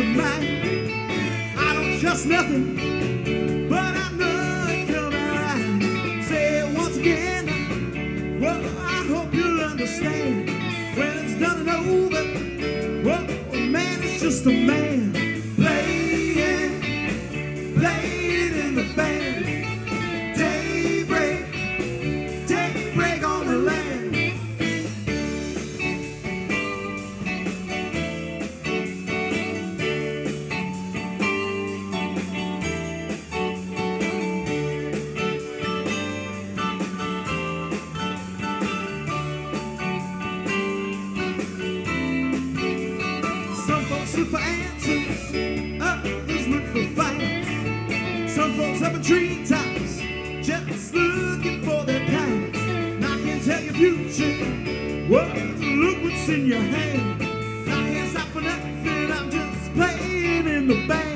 the night. I don't trust nothing, but I know it's gonna right. Say it once again. Well, I hope you'll understand when it's done and over. Well, a man is just a man. Answers, others look for fights. Some folks up in treetops, just looking for their kind. And I can't tell your future, well, look what's in your hand. I can't stop for nothing, I'm just playing in the band.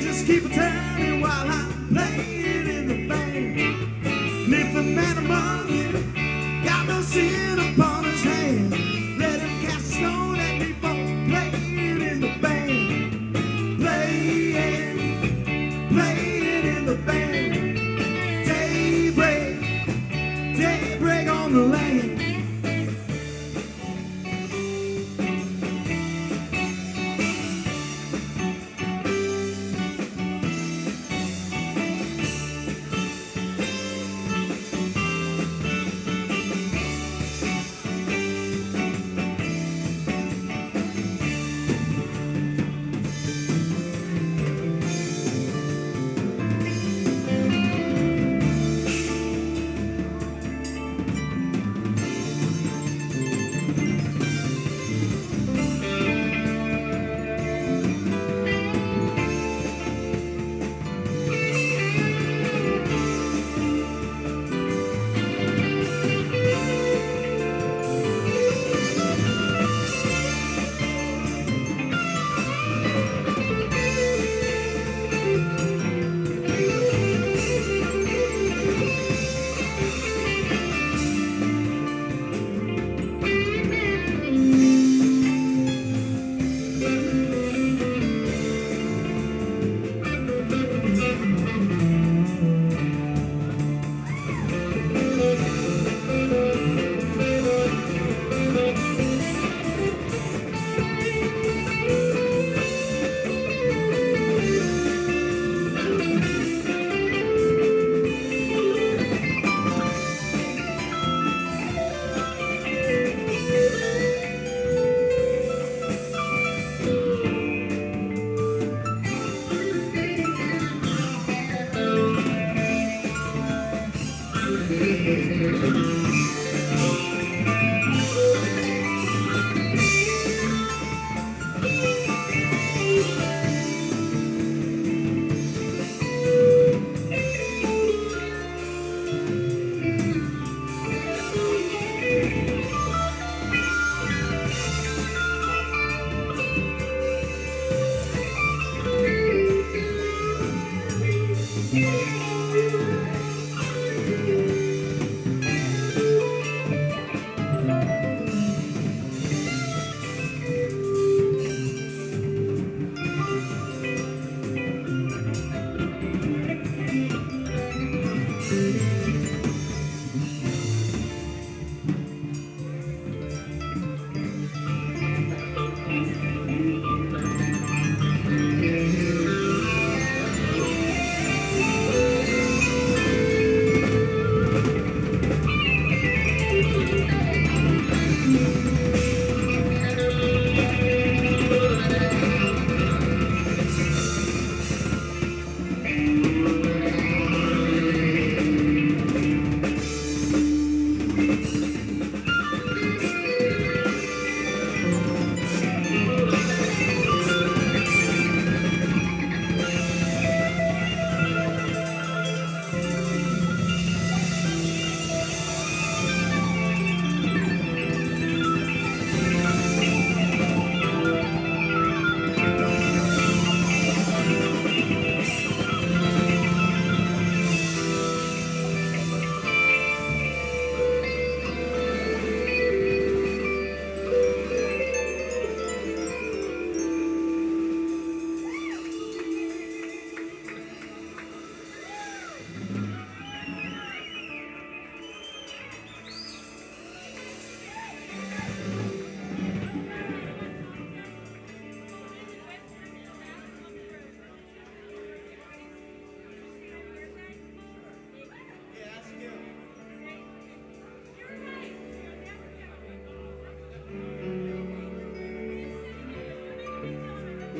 Just keep it turning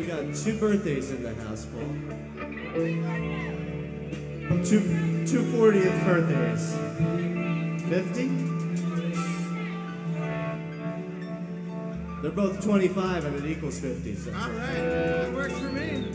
uh, two birthdays in the house, Paul. Two, two 40th birthdays. 50? They're both 25 and it equals 50. So. All right, that works for me.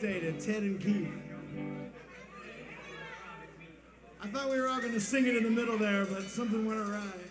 Birthday to Ted and Keith. I thought we were all going to sing it in the middle there, but something went awry.